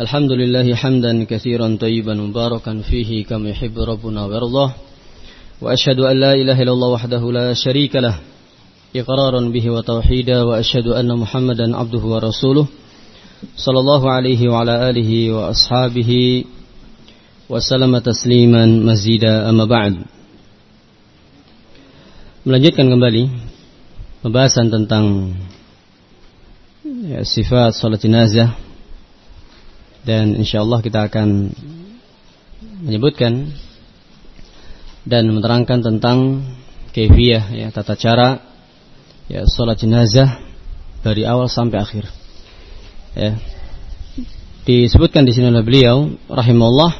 الحمد لله حمدا كثيرا طيبا مباركا فيه كما يحب ربنا ويرضاه وأشهد أن لا إله إلا الله وحده لا شريك له إقرارا به وتوحيدا وأشهد أن محمدا عبده ورسوله صلى الله عليه وعلى آله وأصحابه وسلم تسليما مزيدا أما بعد Melanjutkan kembali pembahasan tentang ya, sifat salat jenazah dan insyaallah kita akan menyebutkan dan menerangkan tentang kefiah ya tata cara ya salat jenazah dari awal sampai akhir. Ya. Disebutkan di sini oleh beliau rahimahullah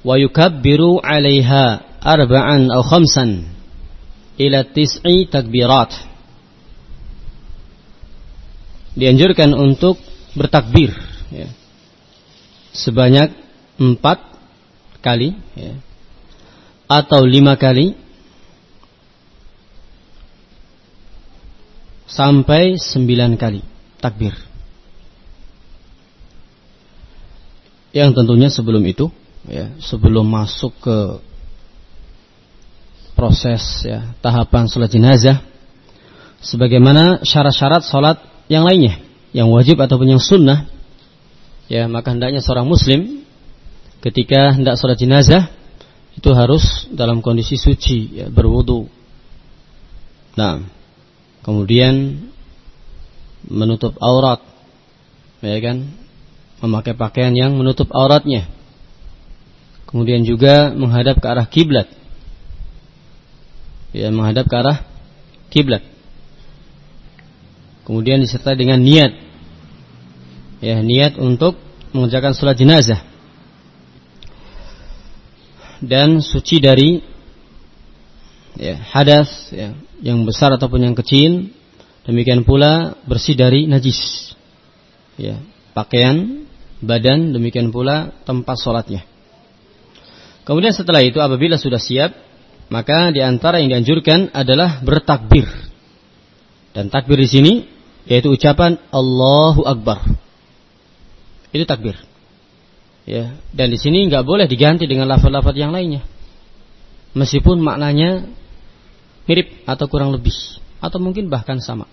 wa yukabbiru 'alaiha arba'an aw khamsan ila tis'i takbirat. Dianjurkan untuk bertakbir ya sebanyak empat kali ya, atau lima kali sampai sembilan kali takbir. Yang tentunya sebelum itu, ya, sebelum masuk ke proses ya, tahapan sholat jenazah, sebagaimana syarat-syarat sholat yang lainnya, yang wajib ataupun yang sunnah, ya maka hendaknya seorang muslim ketika hendak sholat jenazah itu harus dalam kondisi suci ya, berwudu. Nah, kemudian menutup aurat, ya kan, memakai pakaian yang menutup auratnya. Kemudian juga menghadap ke arah kiblat, ya menghadap ke arah kiblat. Kemudian disertai dengan niat ya niat untuk mengerjakan sholat jenazah. Dan suci dari ya, hadas ya, yang besar ataupun yang kecil. Demikian pula bersih dari najis. Ya pakaian badan demikian pula tempat sholatnya. Kemudian setelah itu apabila sudah siap maka di antara yang dianjurkan adalah bertakbir. Dan takbir di sini yaitu ucapan Allahu Akbar itu takbir. Ya, dan di sini nggak boleh diganti dengan lafaz-lafaz yang lainnya. Meskipun maknanya mirip atau kurang lebih atau mungkin bahkan sama.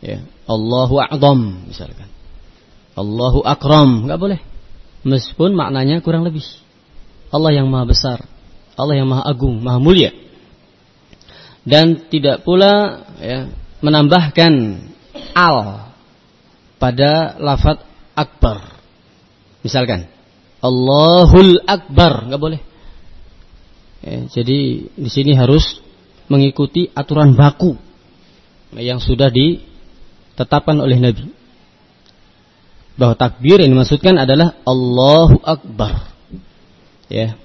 Ya, Allahu a'zam misalkan. Allahu akram, nggak boleh. Meskipun maknanya kurang lebih. Allah yang maha besar, Allah yang maha agung, maha mulia. Dan tidak pula ya, menambahkan al pada lafaz akbar. Misalkan Allahul Akbar, nggak boleh. Ya, jadi di sini harus mengikuti aturan baku yang sudah ditetapkan oleh Nabi. Bahwa takbir yang dimaksudkan adalah Allahu Akbar. Ya.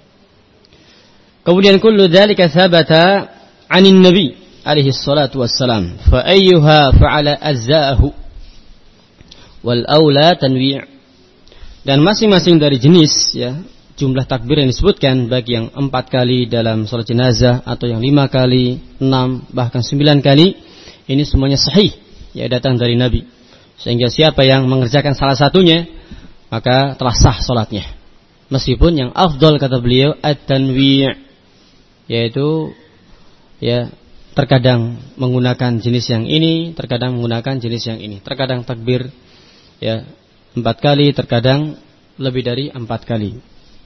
Kemudian kullu dzalika sabata 'anin Nabi alaihi salatu wassalam. Fa ayyuha fa'ala azza'ahu wal aula tanwi' dan masing-masing dari jenis ya jumlah takbir yang disebutkan bagi yang empat kali dalam sholat jenazah atau yang lima kali, enam bahkan sembilan kali ini semuanya sahih ya datang dari Nabi. Sehingga siapa yang mengerjakan salah satunya maka telah sah sholatnya. Meskipun yang afdol kata beliau at-tanwi' yaitu ya terkadang menggunakan jenis yang ini terkadang menggunakan jenis yang ini. Terkadang takbir ya empat kali terkadang lebih dari empat kali.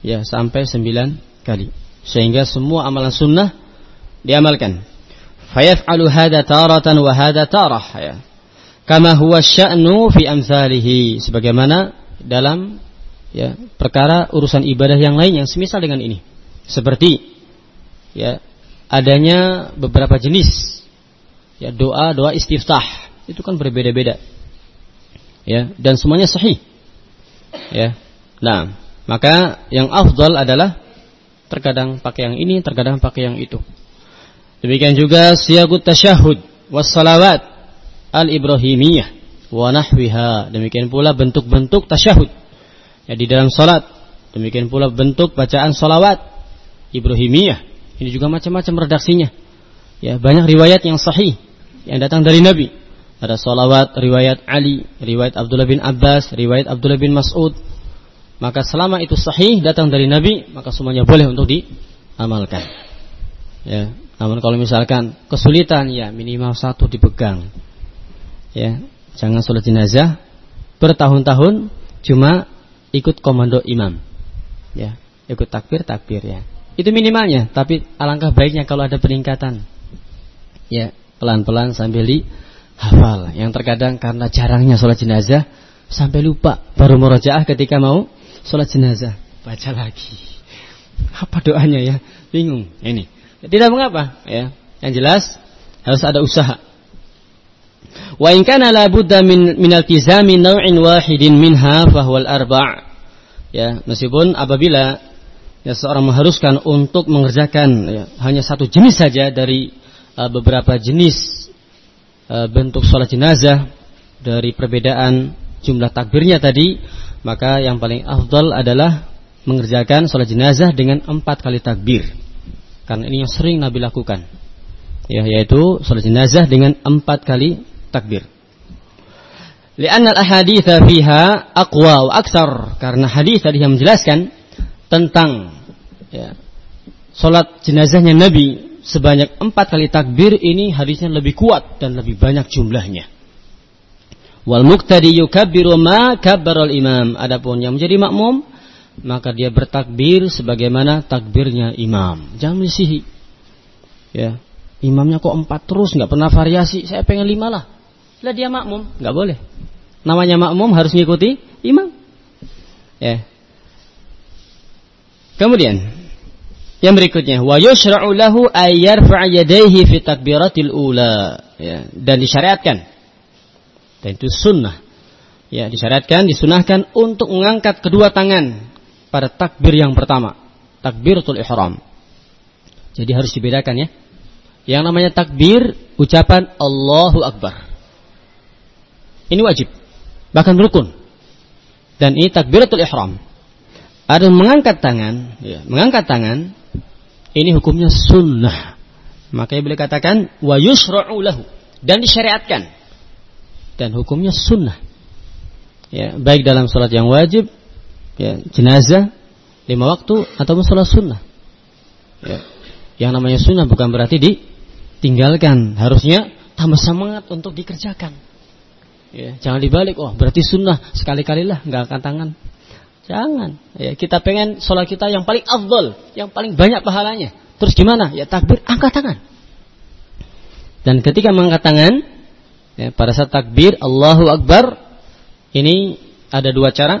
Ya sampai sembilan kali. Sehingga semua amalan sunnah diamalkan. Fayaf'alu hada taratan wa hada tarah ya. Kama huwa sya'nu fi amsalihi sebagaimana dalam ya perkara urusan ibadah yang lain yang semisal dengan ini. Seperti ya adanya beberapa jenis ya doa doa istiftah. Itu kan berbeda-beda ya dan semuanya sahih. Ya nah maka yang afdal adalah terkadang pakai yang ini terkadang pakai yang itu. Demikian juga siyagut tasyahud wassalawat al ibrahimiyah wa nahwiha. Demikian pula bentuk-bentuk tasyahud. Ya di dalam salat demikian pula bentuk bacaan salawat ibrahimiyah. Ini juga macam-macam redaksinya. Ya banyak riwayat yang sahih yang datang dari nabi ada solawat riwayat Ali, riwayat Abdullah bin Abbas, riwayat Abdullah bin Mas'ud. Maka selama itu sahih datang dari Nabi, maka semuanya boleh untuk diamalkan. Ya, namun kalau misalkan kesulitan ya minimal satu dipegang. Ya, jangan sholat jenazah bertahun-tahun cuma ikut komando imam. Ya, ikut takbir takbir ya. Itu minimalnya, tapi alangkah baiknya kalau ada peningkatan. Ya, pelan-pelan sambil di hafal. Yang terkadang karena jarangnya sholat jenazah sampai lupa baru murojaah ketika mau sholat jenazah baca lagi. Apa doanya ya? Bingung. Ini tidak mengapa ya. Yang jelas harus ada usaha. Wa in kana la budda min min altizami naw'in wahidin minha fahuwa al-arba'. Ya, meskipun apabila ya seorang mengharuskan untuk mengerjakan ya, hanya satu jenis saja dari uh, beberapa jenis bentuk sholat jenazah dari perbedaan jumlah takbirnya tadi maka yang paling afdal adalah mengerjakan sholat jenazah dengan empat kali takbir. Karena ini yang sering Nabi lakukan. Ya yaitu sholat jenazah dengan empat kali takbir. Lianna al-ahaditha fiha aqwa wa aksar karena hadis tadi yang menjelaskan tentang ya, sholat jenazahnya Nabi sebanyak empat kali takbir ini hadisnya lebih kuat dan lebih banyak jumlahnya. Wal muqtadi yukabbiru ma kabbaral imam. Adapun yang menjadi makmum maka dia bertakbir sebagaimana takbirnya imam. Jangan melisihi. Ya. Imamnya kok empat terus nggak pernah variasi. Saya pengen lima lah. Lah dia makmum, nggak boleh. Namanya makmum harus mengikuti imam. Ya. Kemudian yang berikutnya, wa yushra'u lahu ay yarfa'a yadayhi fi takbiratil ula. Ya, dan disyariatkan. Dan itu sunnah. Ya, disyariatkan, disunahkan untuk mengangkat kedua tangan pada takbir yang pertama, takbiratul ihram. Jadi harus dibedakan ya. Yang namanya takbir ucapan Allahu Akbar. Ini wajib, bahkan rukun. Dan ini takbiratul ihram. Ada mengangkat tangan, ya, mengangkat tangan ini hukumnya sunnah. Makanya boleh katakan wa lahu dan disyariatkan. Dan hukumnya sunnah. Ya, baik dalam salat yang wajib, ya, jenazah, lima waktu ataupun salat sunnah. Ya. Yang namanya sunnah bukan berarti ditinggalkan, harusnya tambah semangat untuk dikerjakan. Ya, jangan dibalik, oh berarti sunnah sekali-kalilah nggak akan tangan. Jangan. Ya, kita pengen sholat kita yang paling afdol, yang paling banyak pahalanya. Terus gimana? Ya takbir, angkat tangan. Dan ketika mengangkat tangan, ya, pada saat takbir Allahu Akbar, ini ada dua cara.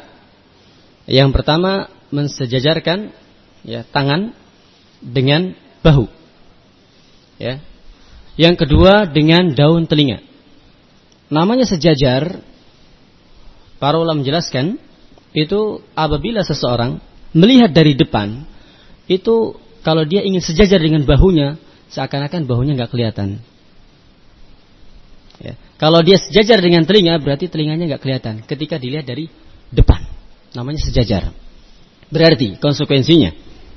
Yang pertama mensejajarkan ya tangan dengan bahu. Ya. Yang kedua dengan daun telinga. Namanya sejajar. Para ulama menjelaskan itu apabila seseorang melihat dari depan itu kalau dia ingin sejajar dengan bahunya seakan-akan bahunya nggak kelihatan. Ya. Kalau dia sejajar dengan telinga berarti telinganya nggak kelihatan ketika dilihat dari depan. Namanya sejajar. Berarti konsekuensinya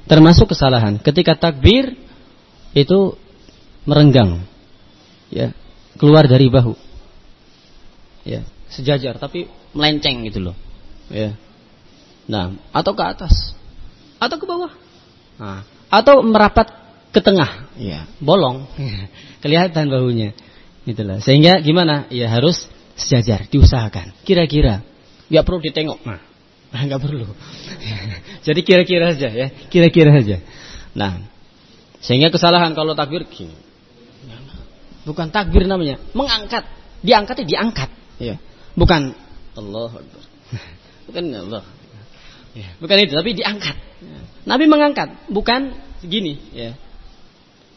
termasuk kesalahan ketika takbir itu merenggang ya keluar dari bahu ya sejajar tapi melenceng gitu loh ya Nah, atau ke atas, atau ke bawah, nah, atau merapat ke tengah, ya, bolong, kelihatan bahunya, itulah. Sehingga gimana? Ya harus sejajar, diusahakan. Kira-kira, nggak perlu ditengok, nah, nggak perlu. Jadi kira-kira saja, ya, kira-kira saja. Nah, sehingga kesalahan kalau takbir gini, bukan takbir namanya, mengangkat, diangkatnya diangkat, ya, bukan Allah bukan Allah Ya, bukan itu, tapi diangkat. Ya. Nabi mengangkat, bukan segini. Ya.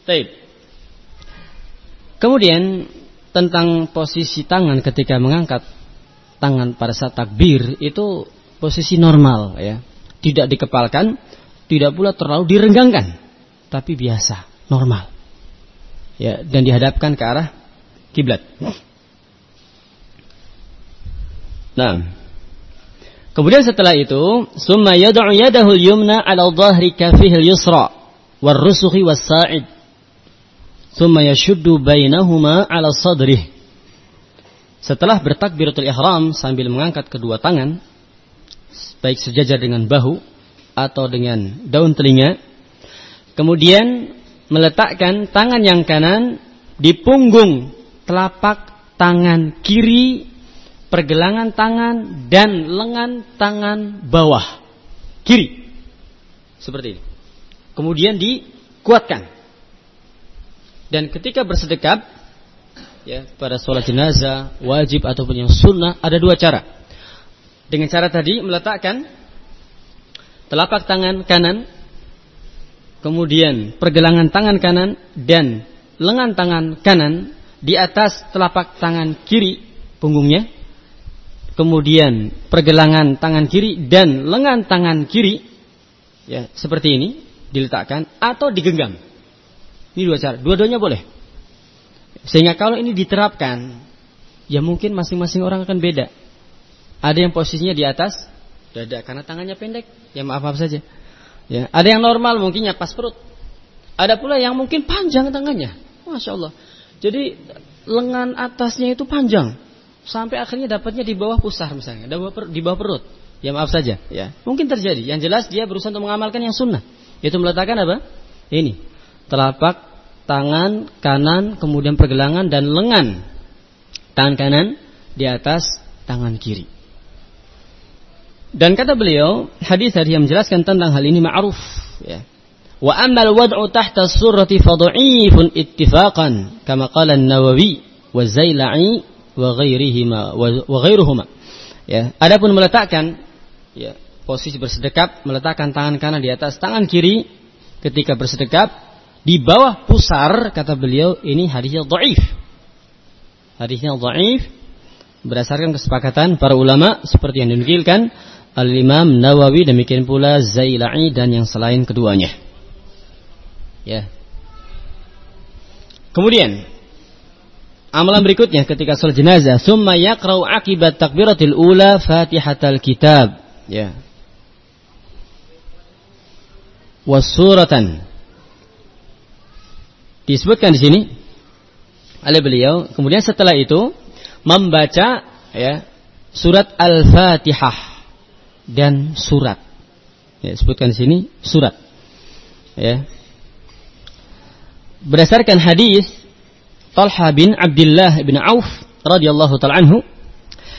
Taib. Kemudian tentang posisi tangan ketika mengangkat tangan pada saat takbir itu posisi normal ya. Tidak dikepalkan, tidak pula terlalu direnggangkan, tapi biasa, normal. Ya, dan dihadapkan ke arah kiblat. Nah, Kemudian setelah itu, summa yad'u yadahu yumna 'ala dhahri kafihi al-yusra warrusuhi was-sa'id. Summa yashuddu bainahuma 'ala sadrih. setelah bertakbiratul ihram sambil mengangkat kedua tangan baik sejajar dengan bahu atau dengan daun telinga kemudian meletakkan tangan yang kanan di punggung telapak tangan kiri pergelangan tangan dan lengan tangan bawah kiri. Seperti ini. Kemudian dikuatkan. Dan ketika bersedekap ya pada sholat jenazah wajib ataupun yang sunnah ada dua cara. Dengan cara tadi meletakkan telapak tangan kanan, kemudian pergelangan tangan kanan dan lengan tangan kanan di atas telapak tangan kiri punggungnya, kemudian pergelangan tangan kiri dan lengan tangan kiri, ya seperti ini diletakkan atau digenggam. Ini dua cara, dua-duanya boleh. Sehingga kalau ini diterapkan, ya mungkin masing-masing orang akan beda. Ada yang posisinya di atas dada karena tangannya pendek, ya maaf maaf saja. Ya, ada yang normal mungkinnya pas perut. Ada pula yang mungkin panjang tangannya, masya Allah. Jadi lengan atasnya itu panjang sampai akhirnya dapatnya di bawah pusar misalnya, di bawah perut. Ya maaf saja, ya mungkin terjadi. Yang jelas dia berusaha untuk mengamalkan yang sunnah, yaitu meletakkan apa? Ini telapak tangan kanan, kemudian pergelangan dan lengan tangan kanan di atas tangan kiri. Dan kata beliau, hadis tadi yang menjelaskan tentang hal ini ma'ruf ya. Wa ammal wad'u tahta surati fadha'ifun ittifaqan kama qala an-Nawawi wa Zaila'i wa wa ghairuhuma. Ya, adapun meletakkan ya, posisi bersedekap meletakkan tangan kanan di atas tangan kiri ketika bersedekap di bawah pusar kata beliau ini hadisnya dhaif. Hadisnya dhaif berdasarkan kesepakatan para ulama seperti yang dinukilkan Al-Imam Nawawi demikian pula Zailai dan yang selain keduanya. Ya. Kemudian amalan berikutnya ketika salat jenazah summa yaqra'u akibat takbiratil ula Fatihatal kitab. Ya. Wasuratan disebutkan di sini oleh beliau. Kemudian setelah itu membaca ya surat Al-Fatihah dan surat. Ya, sebutkan di sini surat. Ya. Berdasarkan hadis Talha bin Abdullah bin Auf radhiyallahu taala anhu.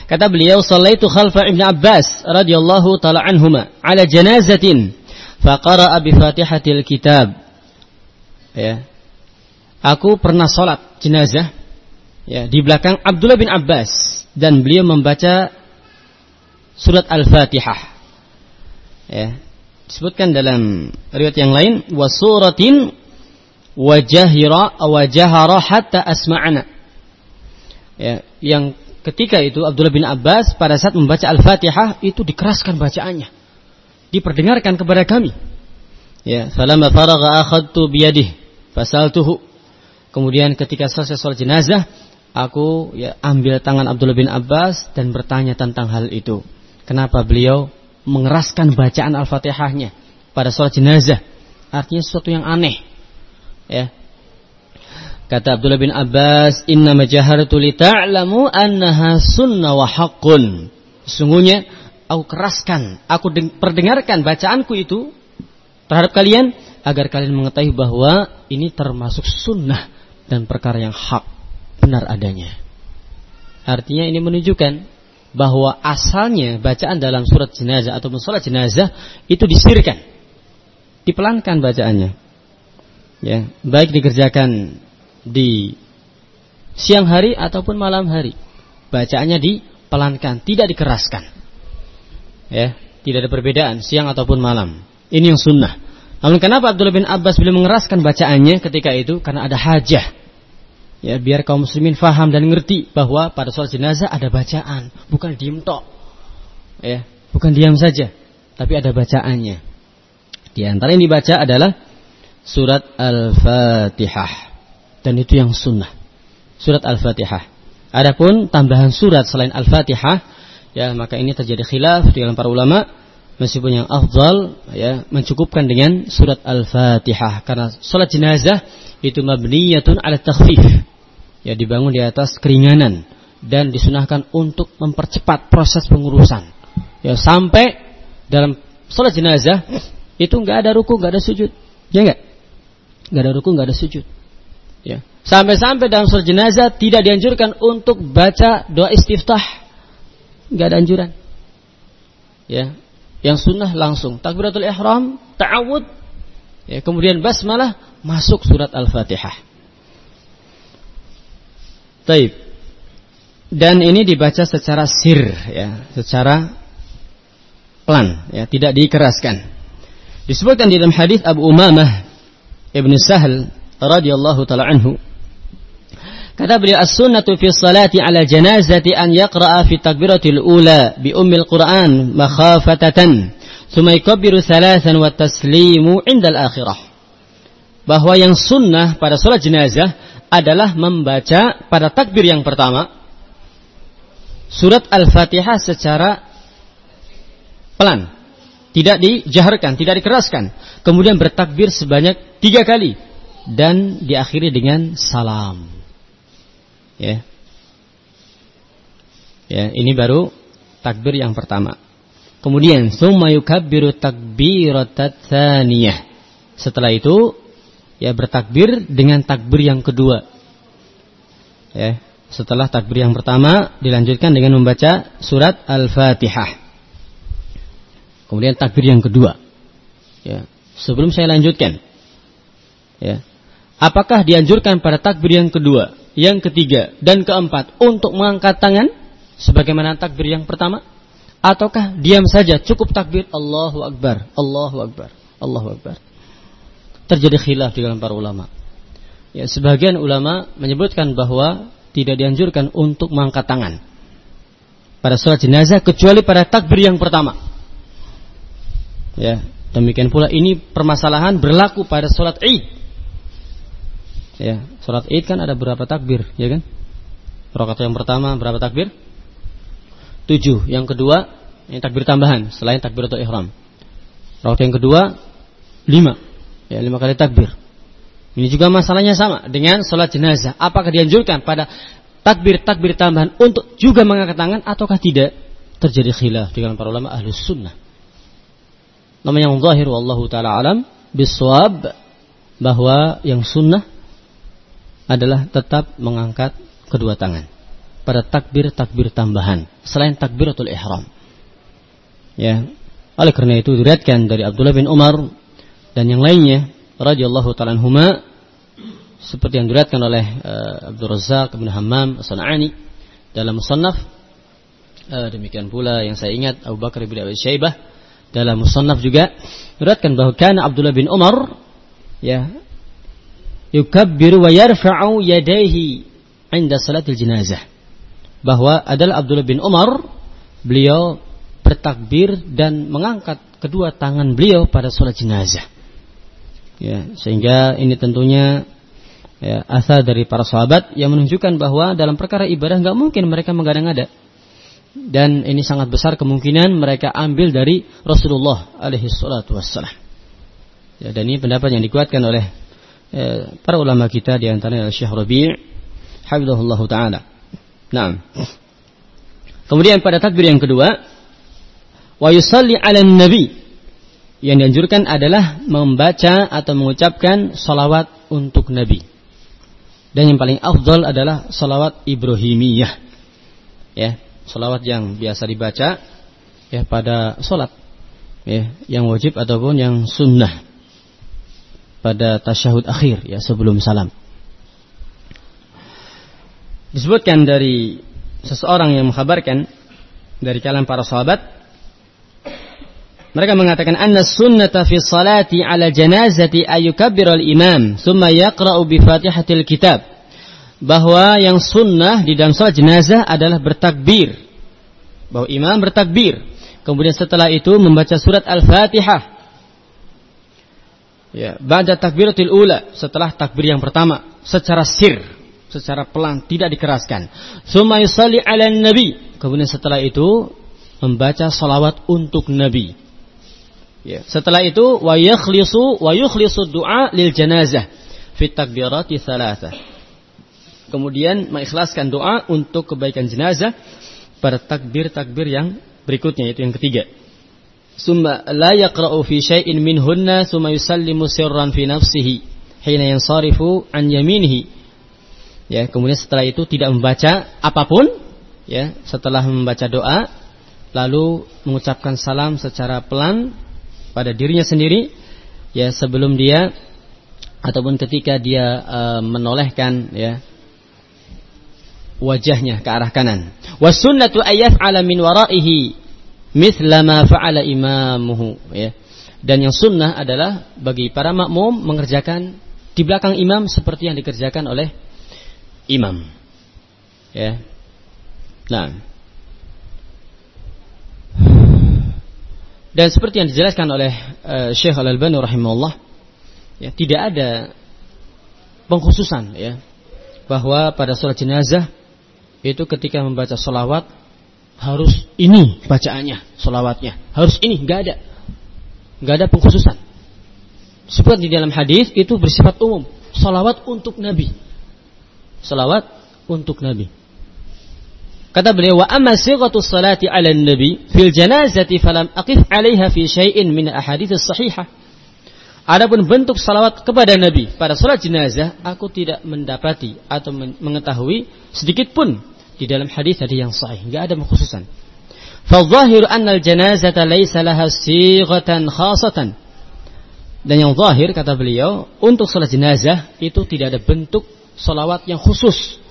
Kata beliau sallaitu khalfa Ibn Abbas radhiyallahu taala anhuma ala janazatin faqara'a bi Fatihatil kitab. Ya. Aku pernah sholat jenazah ya, di belakang Abdullah bin Abbas dan beliau membaca surat Al-Fatihah. Ya, disebutkan dalam riwayat yang lain wasuratin wajahira wajahara hatta asma'ana. Ya, yang ketika itu Abdullah bin Abbas pada saat membaca Al-Fatihah itu dikeraskan bacaannya. Diperdengarkan kepada kami. Ya, falamma faragha akhadtu biyadihi fasaltuhu Kemudian ketika selesai sholat jenazah, aku ya ambil tangan Abdullah bin Abbas dan bertanya tentang hal itu. Kenapa beliau mengeraskan bacaan Al-Fatihahnya pada sholat jenazah? Artinya sesuatu yang aneh. Ya. Kata Abdullah bin Abbas, "Inna majahartu li ta'lamu annaha sunnah wa haqqun." Sesungguhnya aku keraskan, aku perdengarkan bacaanku itu terhadap kalian agar kalian mengetahui bahwa ini termasuk sunnah dan perkara yang hak benar adanya. Artinya ini menunjukkan bahwa asalnya bacaan dalam surat jenazah atau sholat jenazah itu disirkan, dipelankan bacaannya. Ya, baik dikerjakan di siang hari ataupun malam hari. Bacaannya dipelankan, tidak dikeraskan. Ya, tidak ada perbedaan siang ataupun malam. Ini yang sunnah. Namun kenapa Abdullah bin Abbas beliau mengeraskan bacaannya ketika itu? Karena ada hajah Ya, biar kaum muslimin faham dan ngerti bahwa pada sholat jenazah ada bacaan, bukan diem tok. Ya, bukan diam saja, tapi ada bacaannya. Di antara yang dibaca adalah surat Al-Fatihah. Dan itu yang sunnah. Surat Al-Fatihah. Adapun tambahan surat selain Al-Fatihah, ya maka ini terjadi khilaf di dalam para ulama meskipun yang afdal ya mencukupkan dengan surat Al-Fatihah karena salat jenazah itu mabniyatun ala takhfif. Ya dibangun di atas keringanan. dan disunahkan untuk mempercepat proses pengurusan. Ya sampai dalam sholat jenazah itu nggak ada ruku, nggak ada sujud, ya nggak? Nggak ada ruku, nggak ada sujud. Ya. Sampai-sampai dalam sholat jenazah tidak dianjurkan untuk baca doa istiftah, nggak ada anjuran. Ya, yang sunnah langsung takbiratul ihram, ta'awud, ya, kemudian basmalah masuk surat al-fatihah. Taib. Dan ini dibaca secara sir ya, secara pelan ya, tidak dikeraskan. Disebutkan di dalam hadis Abu Umamah Ibn Sahal radhiyallahu taala anhu kata beliau as-sunnatu fi salati ala janazati an yaqra'a fi takbiratil ula bi ummil Qur'an makhafatatan thumma yukabbiru thalathan wa taslimu inda al-akhirah bahwa yang sunnah pada salat jenazah adalah membaca pada takbir yang pertama surat Al-Fatihah secara pelan. Tidak dijaharkan, tidak dikeraskan. Kemudian bertakbir sebanyak tiga kali. Dan diakhiri dengan salam. Ya. Ya, ini baru takbir yang pertama. Kemudian summa yukabbiru takbiratat tsaniyah. Setelah itu ya bertakbir dengan takbir yang kedua. Ya, setelah takbir yang pertama dilanjutkan dengan membaca surat Al-Fatihah. Kemudian takbir yang kedua. Ya. Sebelum saya lanjutkan. Ya. Apakah dianjurkan pada takbir yang kedua, yang ketiga, dan keempat untuk mengangkat tangan sebagaimana takbir yang pertama? Ataukah diam saja cukup takbir Allahu Akbar, Allahu Akbar, Allahu Akbar. Terjadi khilaf di dalam para ulama. Ya, sebagian ulama menyebutkan bahwa tidak dianjurkan untuk mengangkat tangan pada sholat jenazah kecuali pada takbir yang pertama. Ya, demikian pula ini permasalahan berlaku pada sholat id. Ya, sholat id kan ada berapa takbir, ya kan? Rakaat yang pertama berapa takbir? Tujuh. Yang kedua ini takbir tambahan selain takbir atau ihram. Rakaat yang kedua lima. Ya, lima kali takbir. Ini juga masalahnya sama dengan sholat jenazah. Apakah dianjurkan pada takbir-takbir tambahan untuk juga mengangkat tangan ataukah tidak? Terjadi khilaf dengan para ulama ahli sunnah. Namanya yang zahir wallahu taala alam biswab bahwa yang sunnah adalah tetap mengangkat kedua tangan pada takbir-takbir tambahan selain takbiratul ihram. Ya. Oleh karena itu diriatkan dari Abdullah bin Umar dan yang lainnya radhiyallahu taala anhuma seperti yang diriatkan oleh uh, Abdul Razak bin Hammam As-Sanani dalam musannaf uh, demikian pula yang saya ingat Abu Bakar bin Abi Syaibah dalam musannaf juga diriatkan bahwa kana Abdullah bin Umar ya yukabbiru wa yarfa'u yadayhi inda salatil jenazah bahwa adalah Abdullah bin Umar beliau bertakbir dan mengangkat kedua tangan beliau pada sholat jenazah Ya, sehingga ini tentunya ya, asal dari para sahabat yang menunjukkan bahwa dalam perkara ibadah nggak mungkin mereka mengada-ngada. Dan ini sangat besar kemungkinan mereka ambil dari Rasulullah alaihi salatu wassalam. Ya, dan ini pendapat yang dikuatkan oleh ya, para ulama kita di antaranya Syekh Rabi' hafizahullah taala. Nah. Kemudian pada takbir yang kedua, wa yusalli 'alan nabi yang dianjurkan adalah membaca atau mengucapkan salawat untuk Nabi. Dan yang paling afdol adalah salawat Ibrahimiyah. Ya, salawat yang biasa dibaca ya pada salat. Ya, yang wajib ataupun yang sunnah pada tasyahud akhir ya sebelum salam. Disebutkan dari seseorang yang mengkhabarkan dari kalangan para sahabat mereka mengatakan anna sunnata fi salati ala janazati ayukabbir al-imam thumma yaqra'u bi Fatihatil kitab. Bahwa yang sunnah di dalam salat jenazah adalah bertakbir. Bahwa imam bertakbir. Kemudian setelah itu membaca surat Al-Fatihah. Ya, ba'da takbiratil ula, setelah takbir yang pertama secara sir, secara pelan, tidak dikeraskan. Tsumma yusalli 'alan nabi. Kemudian setelah itu membaca salawat untuk nabi Ya. Setelah itu wa yakhlisu wa yukhlisu du'a lil janazah fi takbirati thalathah. Kemudian mengikhlaskan doa untuk kebaikan jenazah pada takbir-takbir yang berikutnya yaitu yang ketiga. Summa la yaqra'u fi syai'in minhunna summa yusallimu sirran fi nafsihi hina yansarifu an yaminihi. Ya, kemudian setelah itu tidak membaca apa pun ya, setelah membaca doa lalu mengucapkan salam secara pelan pada dirinya sendiri ya sebelum dia ataupun ketika dia uh, menolehkan ya wajahnya ke arah kanan. Wasunnatu ayaf'ala min waraihi mithla ma fa'ala imamuhu ya. Dan yang sunnah adalah bagi para makmum mengerjakan di belakang imam seperti yang dikerjakan oleh imam. Ya. Nah. Dan seperti yang dijelaskan oleh uh, Syekh Al-Albani rahimahullah, ya, tidak ada pengkhususan ya bahwa pada sholat jenazah itu ketika membaca solawat harus ini bacaannya, solawatnya. Harus ini, nggak ada. Nggak ada pengkhususan. Seperti di dalam hadis itu bersifat umum. Solawat untuk Nabi. Solawat untuk Nabi. Kata beliau, wa amma sighatu salati ala nabi fil janazati falam aqif 'alaiha fi syai'in min ahadits sahihah. Adapun bentuk salawat kepada Nabi pada salat jenazah, aku tidak mendapati atau mengetahui sedikit pun di dalam hadis tadi yang sahih, enggak ada khususan. Fadhahir anna al-janazata laysa laha sighatan khasatan. Dan yang zahir kata beliau, untuk salat jenazah itu tidak ada bentuk salawat yang khusus.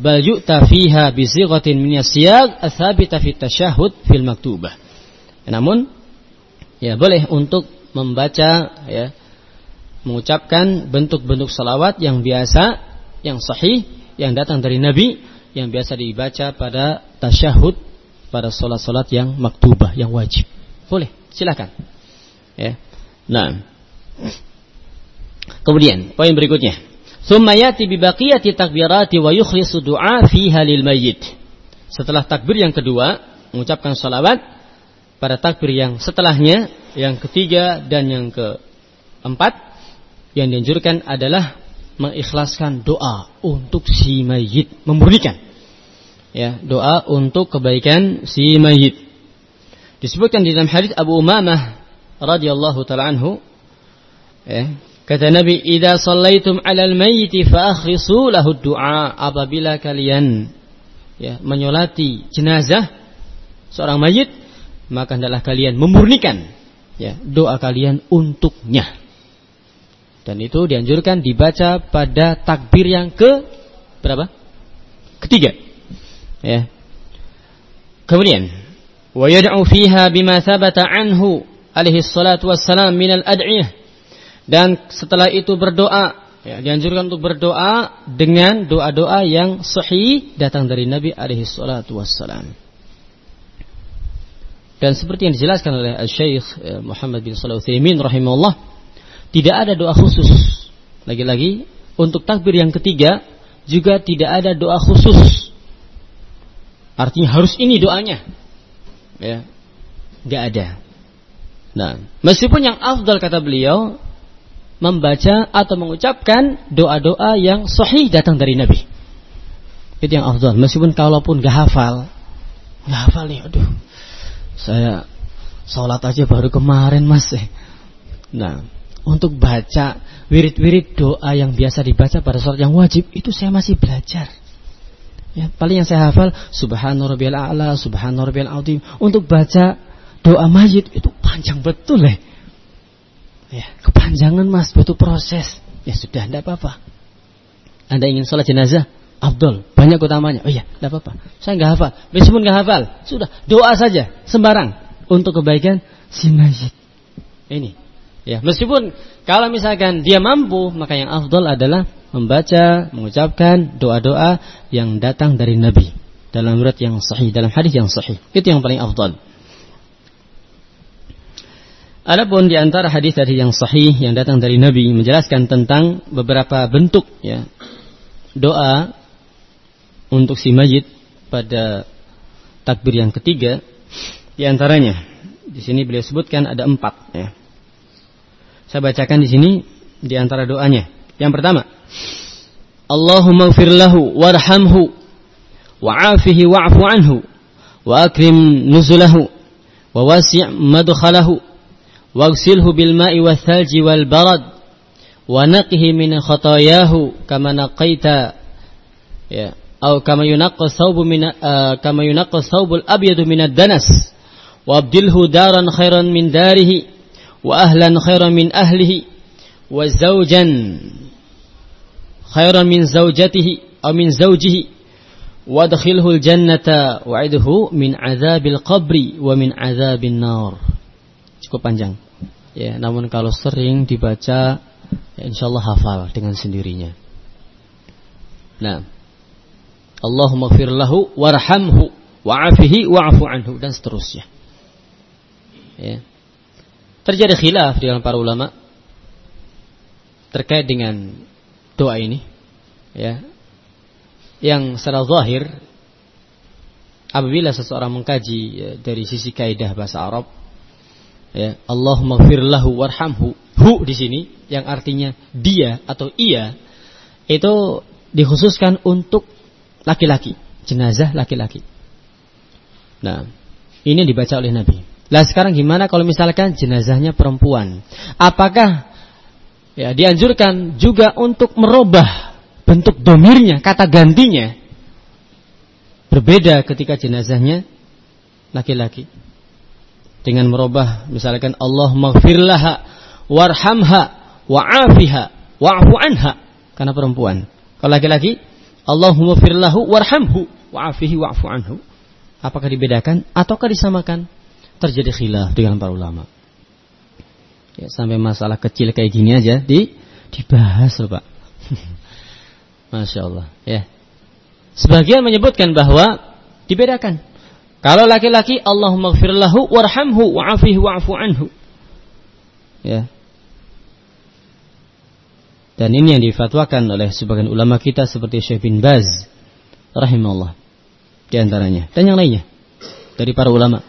Bal yu'ta fiha bi sighatin min as-siyag atsabita fi tasyahhud fil maktubah. Namun ya boleh untuk membaca ya mengucapkan bentuk-bentuk salawat yang biasa yang sahih yang datang dari Nabi yang biasa dibaca pada tasyahud pada solat-solat yang maktubah yang wajib. Boleh silakan. Ya. Nah. Kemudian poin berikutnya. Thumma yati bi baqiyati takbirati wa yukhlisu du'a fiha lil mayyit. Setelah takbir yang kedua mengucapkan salawat pada takbir yang setelahnya yang ketiga dan yang keempat yang dianjurkan adalah mengikhlaskan doa untuk si mayit, memurnikan. Ya, doa untuk kebaikan si mayit. Disebutkan di dalam hadis Abu Umamah radhiyallahu taala anhu ya, kata Nabi, "Idza shallaitum 'alal mayyit fa akhlisu lahu du'a." Apabila kalian ya, menyolati jenazah seorang mayit, maka hendaklah kalian memurnikan ya, doa kalian untuknya. Dan itu dianjurkan dibaca pada takbir yang ke berapa? Ketiga. Ya. Kemudian, wa yad'u fiha bima thabata anhu alaihi salatu wassalam min al-ad'iyah. Dan setelah itu berdoa, ya, dianjurkan untuk berdoa dengan doa-doa yang sahih datang dari Nabi alaihi salatu wassalam. Dan seperti yang dijelaskan oleh Syekh eh, Muhammad bin Shalih Utsaimin rahimahullah, tidak ada doa khusus. Lagi-lagi untuk takbir yang ketiga juga tidak ada doa khusus. Artinya harus ini doanya. Ya. Enggak ada. Nah, meskipun yang afdal kata beliau membaca atau mengucapkan doa-doa yang sahih datang dari Nabi. Itu yang afdal. Meskipun kalaupun gak hafal, gak hafal nih, aduh, saya sholat aja baru kemarin mas. Nah, untuk baca wirid-wirid doa yang biasa dibaca pada sholat yang wajib itu saya masih belajar. Ya, paling yang saya hafal Subhana rabbiyal a'la, Subhana rabbiyal azim. Untuk baca doa majid itu panjang betul ya. Ya, kepanjangan Mas, butuh proses. Ya sudah, tidak apa-apa. Anda ingin sholat jenazah? Abdul, banyak utamanya. Oh iya, tidak apa-apa. Saya nggak hafal. Meskipun nggak hafal, sudah doa saja sembarang untuk kebaikan si mayit. Ini. Ya, meskipun kalau misalkan dia mampu, maka yang afdol adalah membaca, mengucapkan doa-doa yang datang dari Nabi dalam surat yang sahih, dalam hadis yang sahih. Itu yang paling afdol. Adapun di antara hadis tadi yang sahih yang datang dari Nabi menjelaskan tentang beberapa bentuk ya doa untuk si majid pada takbir yang ketiga di antaranya di sini beliau sebutkan ada empat ya. Saya bacakan di sini di antara doanya. Yang pertama, Allahumma firlahu warhamhu wa'afihi wa'fu anhu wa akrim nuzulahu wa wasi' madkhalahu waghsilhu bil ma'i wal thalji wal barad wa naqihi min khatayahu kama naqaita ya أو كما ينقص thawbu من كما yunaqqas thawbul الأبيض من الدنس وابدله دارا خيرا من داره وأهلا خيرا من أهله min خيرا من زوجته أو من زوجه aw الجنة وعده من عذاب القبر ومن عذاب النار cukup panjang ya namun kalau sering dibaca ya insyaallah hafal dengan sendirinya nah Allahumma gfir lahu warhamhu wa'afihi wa'afu anhu dan seterusnya. Ya. Terjadi khilaf di dalam para ulama terkait dengan doa ini. Ya. Yang secara zahir apabila seseorang mengkaji ya, dari sisi kaidah bahasa Arab ya Allahumma lahu warhamhu hu di sini yang artinya dia atau ia itu dikhususkan untuk laki-laki. Jenazah laki-laki. Nah ini dibaca oleh Nabi. Lah sekarang gimana kalau misalkan jenazahnya perempuan? Apakah ya dianjurkan juga untuk merubah bentuk domirnya kata gantinya? Berbeda ketika jenazahnya laki-laki. Dengan merubah misalkan Allah maghfirlaha warhamha wa'afiha wa'fu anha. Karena perempuan. Kalau laki-laki Allahumma firlahu warhamhu wa'afihi wa'fu anhu. Apakah dibedakan ataukah disamakan? Terjadi khilaf dengan para ulama. Ya, sampai masalah kecil kayak gini aja di dibahas loh Pak. Masya Allah ya. Sebagian menyebutkan bahwa dibedakan kalau laki-laki Allahumma gfir lahu warhamhu wa'afihi wa'fu anhu. Ya. Dan ini yang difatwakan oleh sebagian ulama kita seperti Syekh bin Baz rahimahullah di antaranya dan yang lainnya dari para ulama.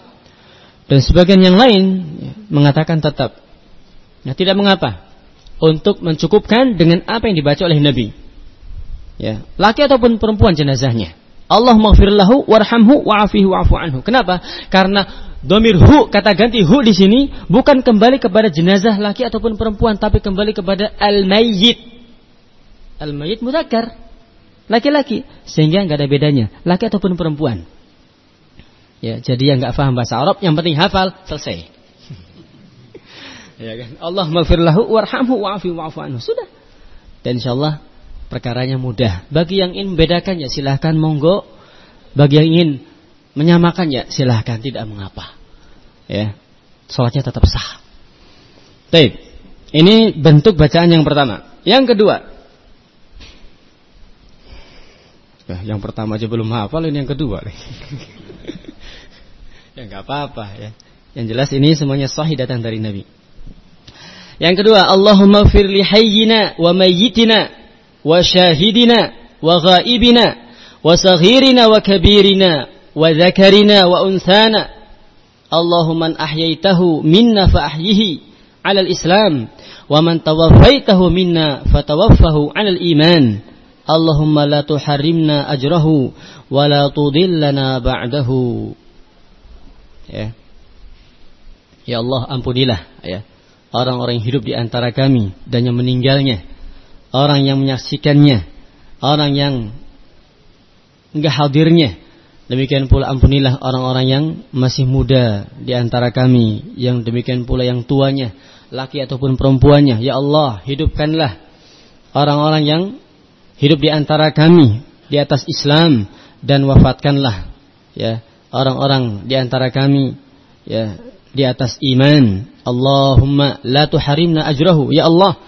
Dan sebagian yang lain ya, mengatakan tetap ya, tidak mengapa untuk mencukupkan dengan apa yang dibaca oleh Nabi. Ya, laki ataupun perempuan jenazahnya. Allah maghfirlahu warhamhu wa'afihi wa'fu anhu. Kenapa? Karena domir hu kata ganti hu di sini bukan kembali kepada jenazah laki ataupun perempuan tapi kembali kepada al-mayyit. Al-mayyit mudzakkar. Laki-laki sehingga nggak ada bedanya laki ataupun perempuan. Ya, jadi yang nggak paham bahasa Arab yang penting hafal selesai. ya kan? Allah maghfirlahu warhamhu wa'afihi wa'fu anhu. Sudah. Dan insyaallah perkaranya mudah. Bagi yang ingin membedakan ya silahkan monggo. Bagi yang ingin menyamakan ya silahkan tidak mengapa. Ya, sholatnya tetap sah. Baik, ini bentuk bacaan yang pertama. Yang kedua, ya, yang pertama aja belum hafal ini yang kedua. ya nggak apa-apa ya. Yang jelas ini semuanya sahih datang dari Nabi. Yang kedua, Allahumma firli hayyina wa mayyitina wa zakarina wa unsana Allahumma ahyaitahu minna fa ahyihi 'alal Islam wa man tawaffaitahu minna fatawaffahu 'alal iman Allahumma la tuharrimna ajrahu wa la tudillana ya Allah ampunilah ya orang-orang yang hidup di antara kami dan yang meninggalnya. Orang yang menyaksikannya. Orang yang enggak hadirnya. Demikian pula ampunilah orang-orang yang masih muda di antara kami, yang demikian pula yang tuanya, laki ataupun perempuannya. Ya Allah, hidupkanlah orang-orang yang hidup di antara kami di atas Islam dan wafatkanlah ya orang-orang di antara kami ya di atas iman. Allahumma la tuharimna ajrahu. Ya Allah,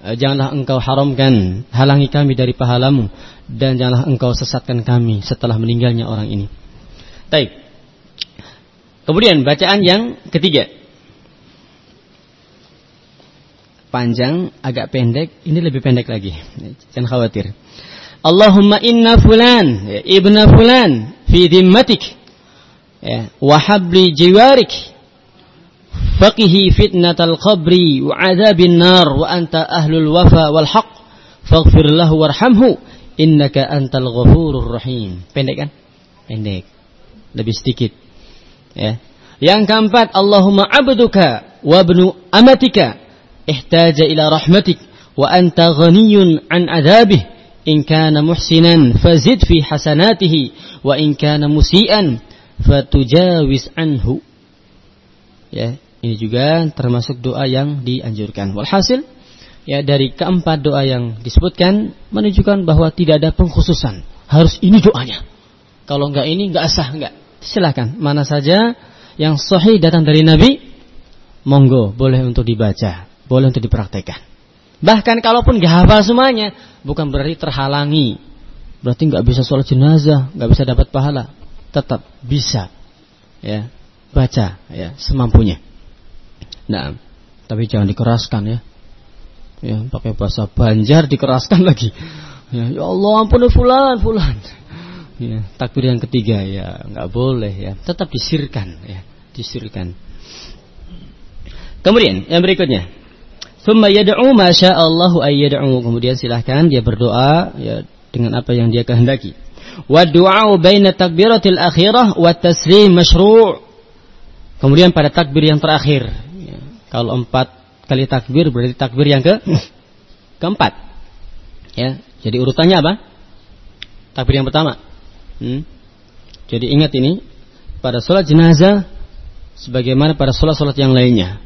janganlah engkau haramkan, halangi kami dari pahalamu dan janganlah engkau sesatkan kami setelah meninggalnya orang ini. Baik. Kemudian bacaan yang ketiga. Panjang, agak pendek, ini lebih pendek lagi. Jangan khawatir. Allahumma inna fulan, ya, ibna fulan, fi dhimmatik, ya, faqihi فتنة القبر وعذاب النار وأنت أهل الوفا والحق فاغفر له وارحمه إنك أنت الغفور الرحيم pendek kan? Pendek. Lebih sedikit. Ya. Yang keempat Allahumma abduka wa ibnu amatika ihtaja ila rahmatik wa anta ghaniyun an adabih. In kana muhsinan fazid fi hasanatihi wa in kana musian fatujawis anhu. Ya, ini juga termasuk doa yang dianjurkan. Walhasil ya dari keempat doa yang disebutkan menunjukkan bahwa tidak ada pengkhususan. Harus ini doanya. Kalau enggak ini enggak sah enggak. Silakan mana saja yang sahih datang dari Nabi monggo boleh untuk dibaca, boleh untuk dipraktekkan. Bahkan kalaupun enggak hafal semuanya, bukan berarti terhalangi. Berarti enggak bisa sholat jenazah, enggak bisa dapat pahala. Tetap bisa. Ya, baca ya semampunya. Nah, tapi jangan dikeraskan ya ya pakai bahasa Banjar dikeraskan lagi ya, ya Allah ampun fulan fulan ya takbir yang ketiga ya nggak boleh ya tetap disirkan ya disirkan kemudian yang berikutnya Thumma yad'u ma Allahu ay yad'u. Kemudian silahkan dia berdoa ya dengan apa yang dia kehendaki. Wa du'a baina takbiratil akhirah wa taslim masyru'. Kemudian pada takbir yang terakhir. Ya, kalau empat kali takbir berarti takbir yang ke keempat. Ya, jadi urutannya apa? Takbir yang pertama. Hmm. Jadi ingat ini pada sholat jenazah sebagaimana pada sholat-sholat yang lainnya.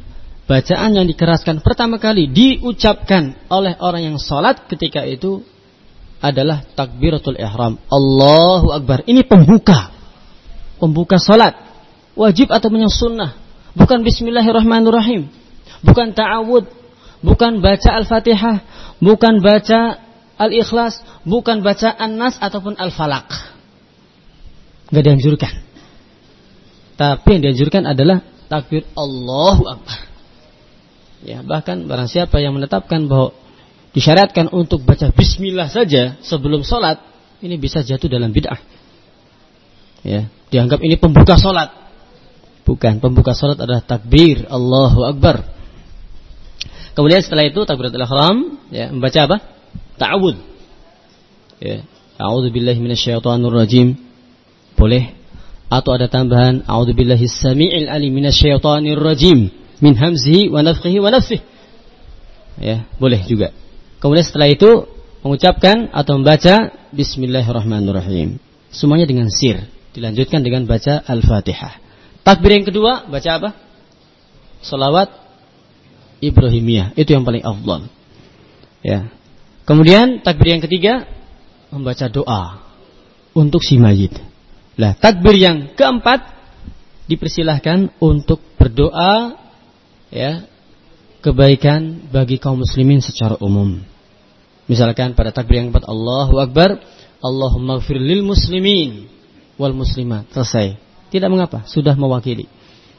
Bacaan yang dikeraskan pertama kali diucapkan oleh orang yang sholat ketika itu adalah takbiratul ihram. Allahu Akbar. Ini pembuka. Pembuka sholat. Wajib atau yang sunnah. Bukan bismillahirrahmanirrahim bukan ta'awud, bukan baca Al-Fatihah, bukan baca Al-Ikhlas, bukan baca An-Nas ataupun Al-Falaq. Gak dianjurkan. Tapi yang dianjurkan adalah takbir Allahu Akbar. Ya, bahkan barang siapa yang menetapkan bahwa disyariatkan untuk baca bismillah saja sebelum sholat, ini bisa jatuh dalam bid'ah. Ya, dianggap ini pembuka sholat. Bukan, pembuka sholat adalah takbir Allahu Akbar. Kemudian setelah itu takbiratul ihram ya membaca apa? Ta'awud. Ya. A'udzu billahi minasyaitonir rajim. Boleh atau ada tambahan a'udzu billahi samiil alim minasyaitonir rajim min hamzihi wa nafthihi wa nafthihi. Ya, boleh juga. Kemudian setelah itu mengucapkan atau membaca bismillahirrahmanirrahim. Semuanya dengan sir. Dilanjutkan dengan baca Al-Fatihah. Takbir yang kedua baca apa? Salawat Ibrahimiyah. Itu yang paling afdal. Ya. Kemudian takbir yang ketiga membaca doa untuk si mayit. Lah, takbir yang keempat dipersilahkan untuk berdoa ya kebaikan bagi kaum muslimin secara umum. Misalkan pada takbir yang keempat Allahu Akbar, Allahumma lil muslimin wal muslimat. Selesai. Tidak mengapa, sudah mewakili.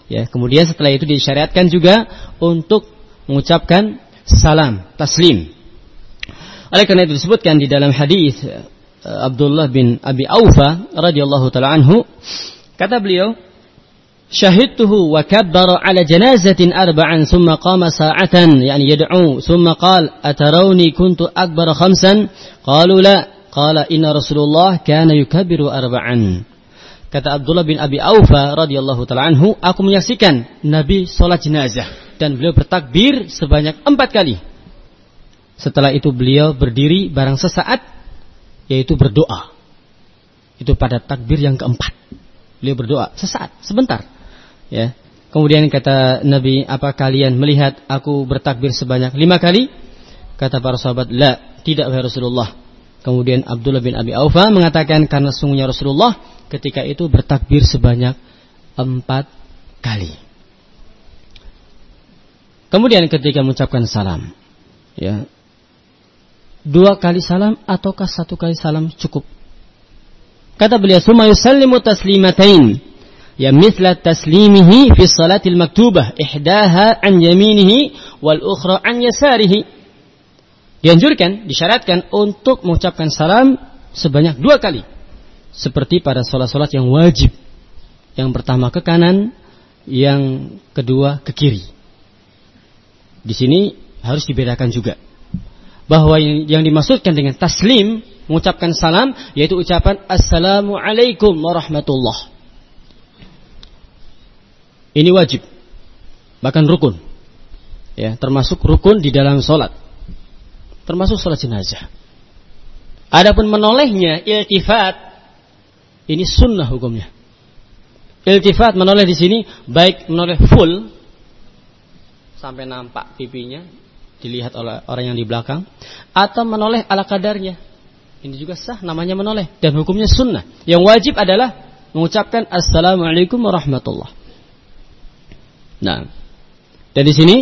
Ya, kemudian setelah itu disyariatkan juga untuk mengucapkan salam, taslim. Oleh karena itu disebutkan di dalam hadis eh, Abdullah bin Abi Aufa radhiyallahu taala anhu kata beliau syahidtuhu wa kabbara ala janazatin arba'an thumma qama sa'atan yani yad'u thumma qala atarawni kuntu akbar khamsan qalu la qala inna Rasulullah kana yukabbiru arba'an kata Abdullah bin Abi Aufa radhiyallahu taala anhu aku menyaksikan Nabi salat jenazah dan beliau bertakbir sebanyak empat kali. Setelah itu beliau berdiri barang sesaat, yaitu berdoa. Itu pada takbir yang keempat. Beliau berdoa sesaat, sebentar. Ya. Kemudian kata Nabi, apa kalian melihat aku bertakbir sebanyak lima kali? Kata para sahabat, la, tidak wahai Rasulullah. Kemudian Abdullah bin Abi Aufa mengatakan karena sungguhnya Rasulullah ketika itu bertakbir sebanyak empat kali. Kemudian ketika mengucapkan salam, ya, dua kali salam ataukah satu kali salam cukup? Kata beliau, "Summa yusallimu taslimatain." Ya mithla taslimihi fi salatil maktubah, ihdaha an yaminihi wal ukhra an yasarihi. Dianjurkan, disyaratkan untuk mengucapkan salam sebanyak dua kali. Seperti pada sholat-sholat yang wajib. Yang pertama ke kanan, yang kedua ke kiri. Di sini harus dibedakan juga. bahwa yang dimaksudkan dengan taslim mengucapkan salam yaitu ucapan assalamualaikum warahmatullah. Ini wajib, bahkan rukun. Ya, termasuk rukun di dalam sholat. Termasuk sholat jenazah. Adapun menolehnya iltifat ini sunnah hukumnya. Iltifat menoleh di sini baik menoleh full sampai nampak pipinya dilihat oleh orang yang di belakang atau menoleh ala kadarnya. Ini juga sah namanya menoleh dan hukumnya sunnah. Yang wajib adalah mengucapkan assalamualaikum warahmatullah. Nah, dan di sini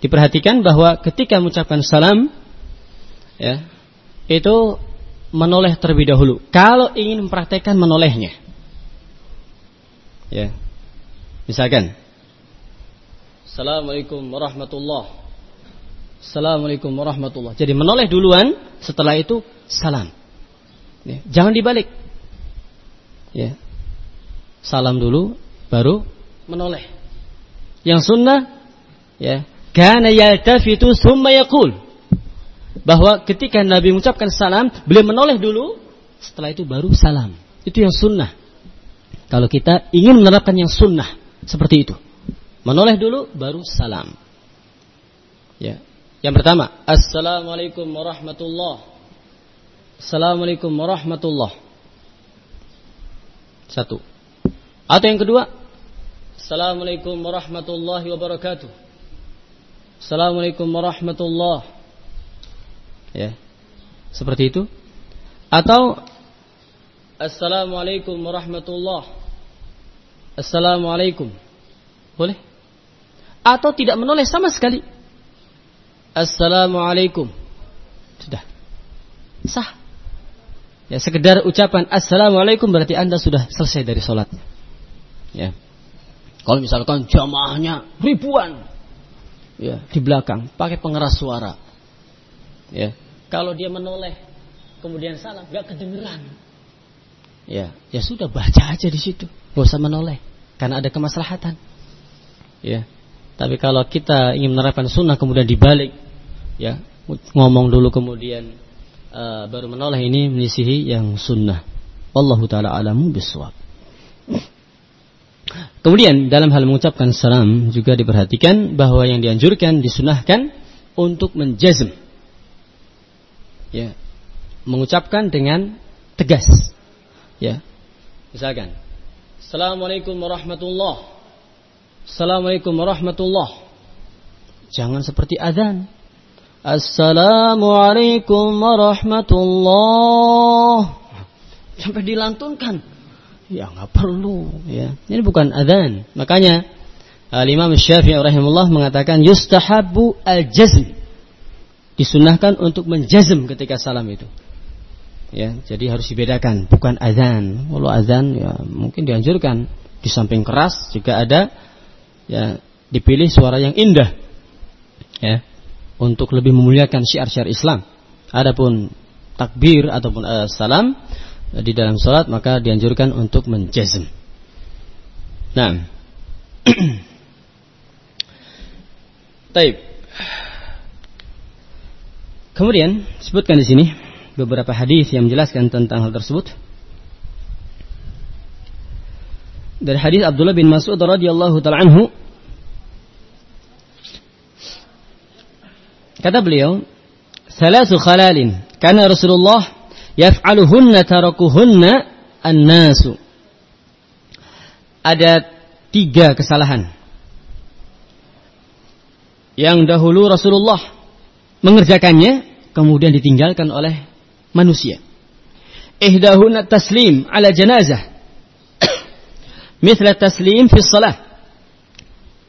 diperhatikan bahwa ketika mengucapkan salam ya itu menoleh terlebih dahulu. Kalau ingin mempraktekkan menolehnya. Ya. Misalkan Assalamualaikum warahmatullah. Assalamualaikum warahmatullah. Jadi menoleh duluan, setelah itu salam. Ya. Jangan dibalik. Ya. Salam dulu, baru menoleh. Yang sunnah, ya, kana yaltafitu summa yaqul. Bahwa ketika Nabi mengucapkan salam, beliau menoleh dulu, setelah itu baru salam. Itu yang sunnah. Kalau kita ingin menerapkan yang sunnah seperti itu, menoleh dulu baru salam. Ya. Yang pertama, Assalamualaikum warahmatullah. Assalamualaikum warahmatullah. Satu. Atau yang kedua, Assalamualaikum warahmatullahi wabarakatuh. Assalamualaikum warahmatullah. Ya. Seperti itu. Atau Assalamualaikum warahmatullah. Assalamualaikum. Boleh? Atau tidak menoleh sama sekali. Assalamualaikum. Sudah. Sah. Ya, sekedar ucapan Assalamualaikum berarti Anda sudah selesai dari sholat. Ya. Kalau misalkan jamaahnya ribuan. Ya, di belakang. Pakai pengeras suara. Ya. Kalau dia menoleh. Kemudian salam. Gak kedengeran ya ya sudah baca aja di situ gak usah menoleh karena ada kemaslahatan ya tapi kalau kita ingin menerapkan sunnah kemudian dibalik ya ngomong dulu kemudian uh, baru menoleh ini menisihi yang sunnah Allah taala alamu biswab Kemudian dalam hal mengucapkan salam juga diperhatikan bahwa yang dianjurkan disunahkan untuk menjazm. Ya. Mengucapkan dengan tegas. Ya. Misalkan, Assalamualaikum warahmatullah. Assalamualaikum warahmatullah. Jangan seperti azan. Assalamualaikum warahmatullah. Sampai dilantunkan. Ya nggak perlu. Ya, ini bukan azan. Makanya Al Imam Syafi'i rahimahullah mengatakan yustahabu al jazm. Disunahkan untuk menjazm ketika salam itu ya jadi harus dibedakan bukan azan kalau azan ya mungkin dianjurkan di samping keras juga ada ya dipilih suara yang indah ya untuk lebih memuliakan syiar-syiar Islam adapun takbir ataupun uh, salam di dalam sholat maka dianjurkan untuk menjazm nah Taib. Kemudian sebutkan di sini beberapa hadis yang menjelaskan tentang hal tersebut. Dari hadis Abdullah bin Mas'ud radhiyallahu taala anhu kata beliau, "Salasu khalalin kana Rasulullah yaf'aluhunna tarakuhunna an-nasu." Ada tiga kesalahan yang dahulu Rasulullah mengerjakannya kemudian ditinggalkan oleh manusia. Ihdahuna taslim ala janazah. Mithla taslim fi salah.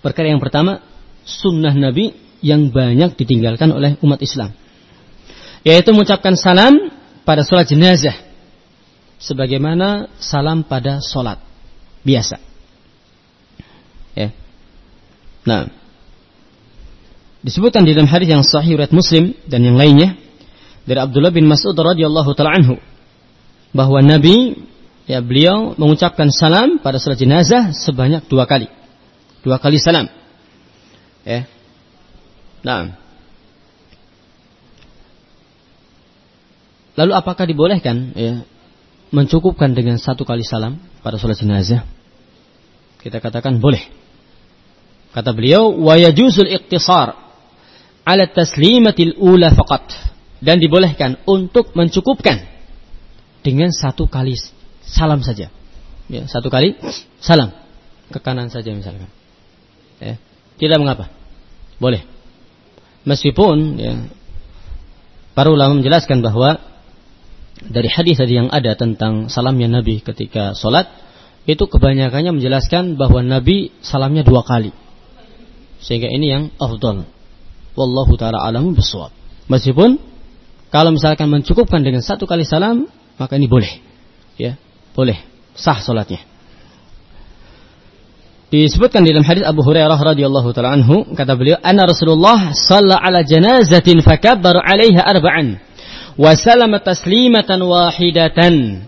Perkara yang pertama, sunnah Nabi yang banyak ditinggalkan oleh umat Islam. Yaitu mengucapkan salam pada sholat jenazah. Sebagaimana salam pada sholat biasa. Ya. Nah, disebutkan di dalam hadis yang sahih riwayat Muslim dan yang lainnya dari Abdullah bin Mas'ud radhiyallahu taala anhu bahwa Nabi ya beliau mengucapkan salam pada salat jenazah sebanyak dua kali. Dua kali salam. Ya. Nah. Lalu apakah dibolehkan ya mencukupkan dengan satu kali salam pada sholat jenazah? Kita katakan boleh. Kata beliau, wa yajuzul iqtisar ala taslimatil ula faqat dan dibolehkan untuk mencukupkan dengan satu kali salam saja. Ya, satu kali salam ke kanan saja misalkan. Ya, tidak mengapa. Boleh. Meskipun ya, para ulama menjelaskan bahwa dari hadis tadi yang ada tentang salamnya Nabi ketika sholat itu kebanyakannya menjelaskan bahwa Nabi salamnya dua kali. Sehingga ini yang afdal. Wallahu taala alamu bisawab meskipun kalau misalkan mencukupkan dengan satu kali salam maka ini boleh. Ya boleh. Sah sholatnya. Disebutkan dalam hadis Abu Hurairah radhiyallahu taala anhu kata beliau anna Rasulullah shalla ala janazatin fakabbaru 'alaiha arba'an wa salama taslimatan wahidatan.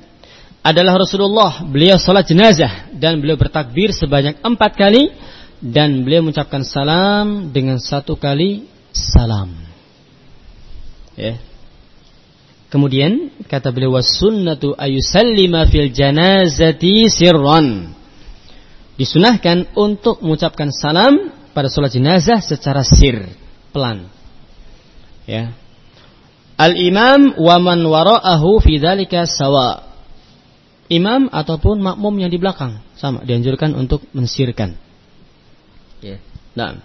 Adalah Rasulullah beliau salat jenazah dan beliau bertakbir sebanyak empat kali dan beliau mengucapkan salam dengan satu kali salam. Ya. Kemudian kata beliau wasunnatu ayusallima fil janazati sirran. Disunahkan untuk mengucapkan salam pada sholat jenazah secara sir pelan. Ya al imam wa man wara'ahu fi dzalika sawa. Imam ataupun makmum yang di belakang. Sama dianjurkan untuk mensirkan. Ya nah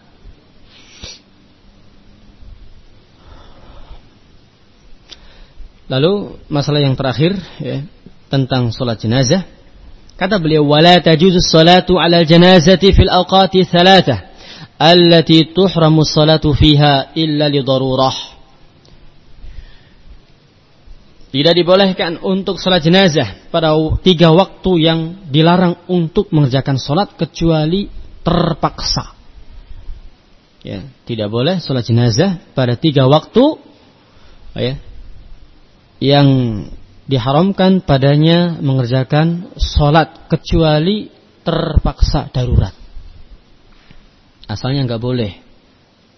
Lalu masalah yang terakhir ya, tentang sholat jenazah. Kata beliau, "Wala tajuzu salatu 'ala janazati fil awqati thalathah allati tuhramu salatu fiha illa li darurah." Tidak dibolehkan untuk salat jenazah pada tiga waktu yang dilarang untuk mengerjakan salat kecuali terpaksa. Ya, tidak boleh salat jenazah pada tiga waktu ya, yang diharamkan padanya mengerjakan sholat kecuali terpaksa darurat. Asalnya nggak boleh,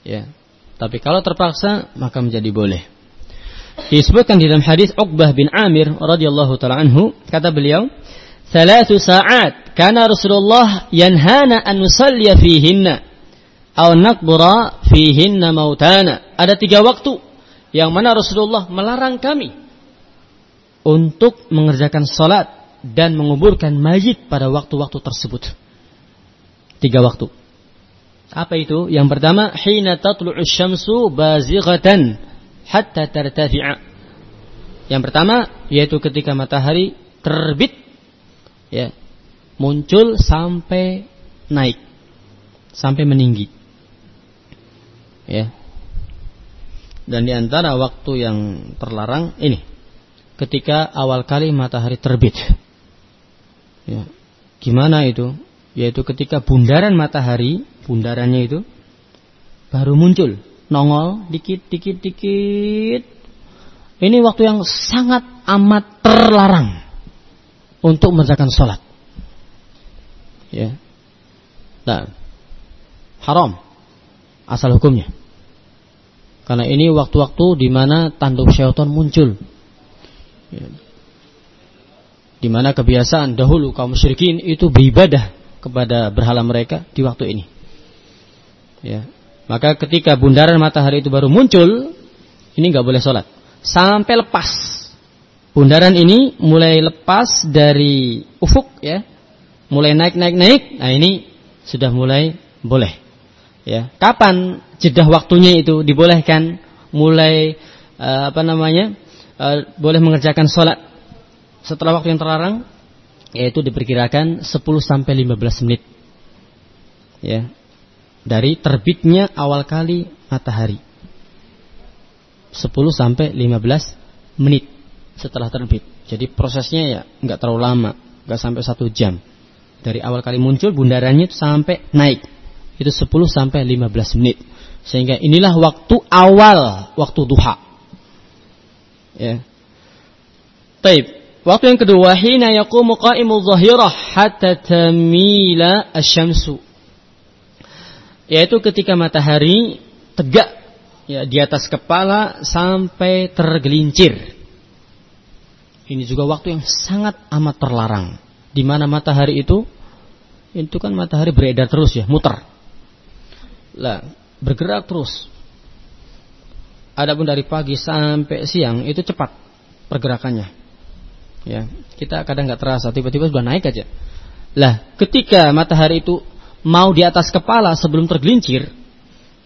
ya. Tapi kalau terpaksa maka menjadi boleh. Disebutkan di dalam hadis Uqbah bin Amir radhiyallahu taala anhu kata beliau, "Thalathu sa'at kana Rasulullah yanhana an nusalliya fihinna aw naqbura fihinna mautana." Ada tiga waktu yang mana Rasulullah melarang kami untuk mengerjakan sholat dan menguburkan mayit pada waktu-waktu tersebut. Tiga waktu. Apa itu? Yang pertama, hina tatlu'u syamsu bazighatan hatta tartafi'a. Yang pertama yaitu ketika matahari terbit ya, muncul sampai naik sampai meninggi. Ya. Dan di antara waktu yang terlarang ini ketika awal kali matahari terbit. Ya. Gimana itu? Yaitu ketika bundaran matahari, bundarannya itu baru muncul, nongol dikit dikit dikit. Ini waktu yang sangat amat terlarang untuk mengerjakan sholat. Ya. Nah, haram asal hukumnya. Karena ini waktu-waktu di mana tanduk syaitan muncul Ya. Di mana kebiasaan dahulu kaum musyrikin itu beribadah kepada berhala mereka di waktu ini. Ya. Maka ketika bundaran matahari itu baru muncul, ini nggak boleh sholat sampai lepas. Bundaran ini mulai lepas dari ufuk ya, mulai naik naik naik. Nah ini sudah mulai boleh. Ya, kapan jeda waktunya itu dibolehkan? Mulai uh, apa namanya? uh, boleh mengerjakan sholat setelah waktu yang terlarang yaitu diperkirakan 10 sampai 15 menit. Ya. Dari terbitnya awal kali matahari. 10 sampai 15 menit setelah terbit. Jadi prosesnya ya nggak terlalu lama, nggak sampai satu jam. Dari awal kali muncul bundarannya itu sampai naik. Itu 10 sampai 15 menit. Sehingga inilah waktu awal waktu duha. Ya. Taib. Waktu yang kedua, hina yaqumu qa'imu zahirah hatta tamila asyamsu. Yaitu ketika matahari tegak ya di atas kepala sampai tergelincir. Ini juga waktu yang sangat amat terlarang. Di mana matahari itu itu kan matahari beredar terus ya, muter. Lah, bergerak terus. Adapun dari pagi sampai siang itu cepat pergerakannya. Ya, kita kadang nggak terasa, tiba-tiba sudah naik aja. Lah, ketika matahari itu mau di atas kepala sebelum tergelincir,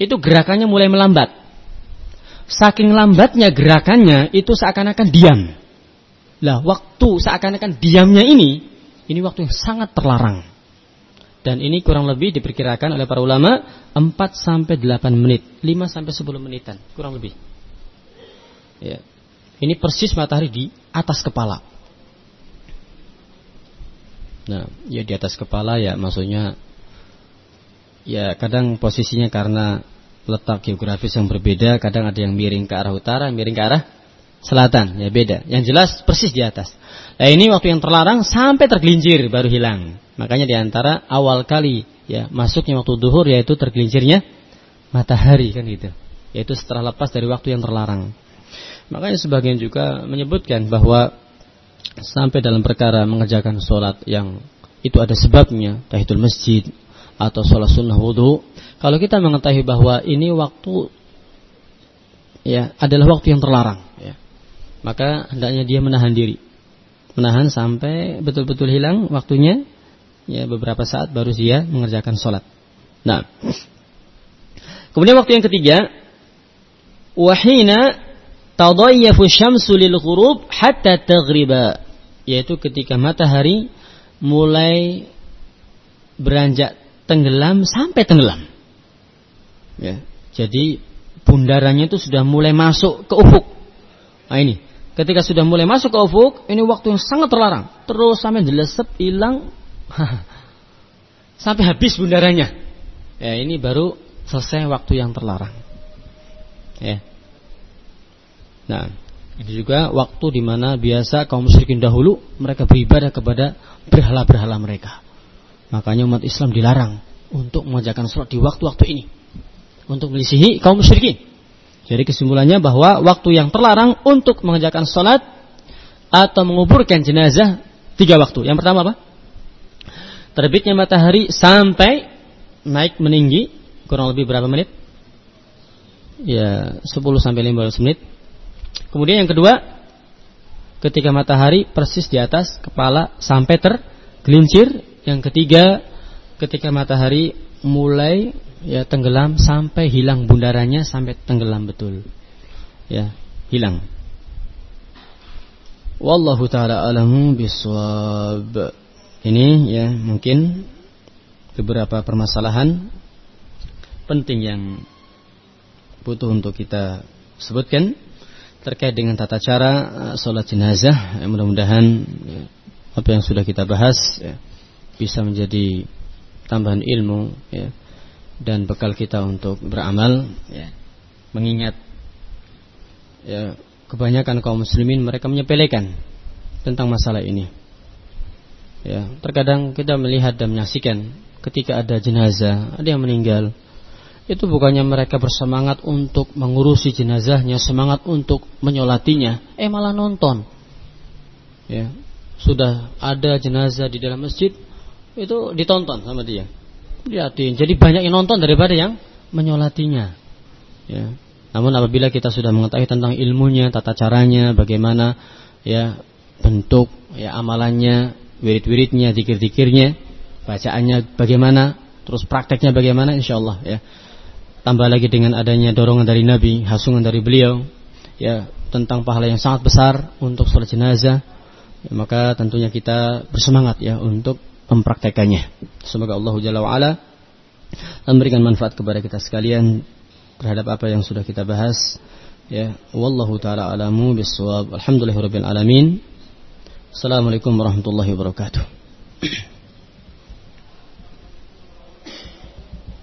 itu gerakannya mulai melambat. Saking lambatnya gerakannya itu seakan-akan diam. Lah, waktu seakan-akan diamnya ini, ini waktu yang sangat terlarang. Dan ini kurang lebih diperkirakan oleh para ulama 4 sampai 8 menit, 5 sampai 10 menitan, kurang lebih. Ya. Ini persis matahari di atas kepala. Nah, ya di atas kepala ya maksudnya ya kadang posisinya karena letak geografis yang berbeda, kadang ada yang miring ke arah utara, miring ke arah selatan, ya beda. Yang jelas persis di atas. Nah ini waktu yang terlarang sampai tergelincir baru hilang. Makanya di antara awal kali ya masuknya waktu duhur yaitu tergelincirnya matahari kan gitu. Yaitu setelah lepas dari waktu yang terlarang. Makanya sebagian juga menyebutkan bahwa sampai dalam perkara mengerjakan sholat yang itu ada sebabnya, tahiyatul masjid atau sholat sunnah wudhu. Kalau kita mengetahui bahwa ini waktu ya adalah waktu yang terlarang, ya, maka hendaknya dia menahan diri, menahan sampai betul-betul hilang waktunya, ya beberapa saat baru dia mengerjakan sholat. Nah, kemudian waktu yang ketiga, wahina tadayyafu syamsu lil ghurub hatta taghriba yaitu ketika matahari mulai beranjak tenggelam sampai tenggelam. Ya. Jadi bundarannya itu sudah mulai masuk ke ufuk. Nah ini. Ketika sudah mulai masuk ke ufuk ini waktu yang sangat terlarang. Terus sampai jelesep hilang. Sampai habis bundarannya. Ya ini baru selesai waktu yang terlarang. Ya. Nah, ini juga waktu di mana biasa kaum musyrikin dahulu mereka beribadah kepada berhala-berhala mereka. Makanya umat Islam dilarang untuk mengerjakan sholat di waktu-waktu ini. Untuk melisihi kaum musyrikin. Jadi kesimpulannya bahwa waktu yang terlarang untuk mengerjakan sholat atau menguburkan jenazah tiga waktu. Yang pertama apa? Terbitnya matahari sampai naik meninggi kurang lebih berapa menit? Ya 10 sampai 15 menit Kemudian yang kedua, ketika matahari persis di atas kepala sampai tergelincir. Yang ketiga, ketika matahari mulai ya tenggelam sampai hilang bundarannya sampai tenggelam betul. Ya, hilang. Wallahu taala alamu biswab. Ini ya mungkin beberapa permasalahan penting yang butuh untuk kita sebutkan terkait dengan tata cara uh, sholat jenazah. Ya, mudah-mudahan ya, apa yang sudah kita bahas ya, bisa menjadi tambahan ilmu ya, dan bekal kita untuk beramal. Ya. Mengingat ya, kebanyakan kaum muslimin mereka menyepelekan tentang masalah ini. Ya, terkadang kita melihat dan menyaksikan ketika ada jenazah, ada yang meninggal, itu bukannya mereka bersemangat untuk mengurusi jenazahnya, semangat untuk menyolatinya, eh malah nonton. Ya, sudah ada jenazah di dalam masjid, itu ditonton sama dia. Lihatin. Jadi banyak yang nonton daripada yang menyolatinya. Ya. Namun apabila kita sudah mengetahui tentang ilmunya, tata caranya, bagaimana ya bentuk ya amalannya, wirid-wiridnya, zikir-zikirnya, bacaannya bagaimana, terus prakteknya bagaimana insyaallah ya tambah lagi dengan adanya dorongan dari Nabi, hasungan dari beliau, ya tentang pahala yang sangat besar untuk sholat jenazah, ya, maka tentunya kita bersemangat ya untuk mempraktekannya. Semoga Allah Jalla wa'ala memberikan manfaat kepada kita sekalian terhadap apa yang sudah kita bahas. Ya, wallahu taala alamu bisawab. Alhamdulillahirabbil alamin. Assalamualaikum warahmatullahi wabarakatuh.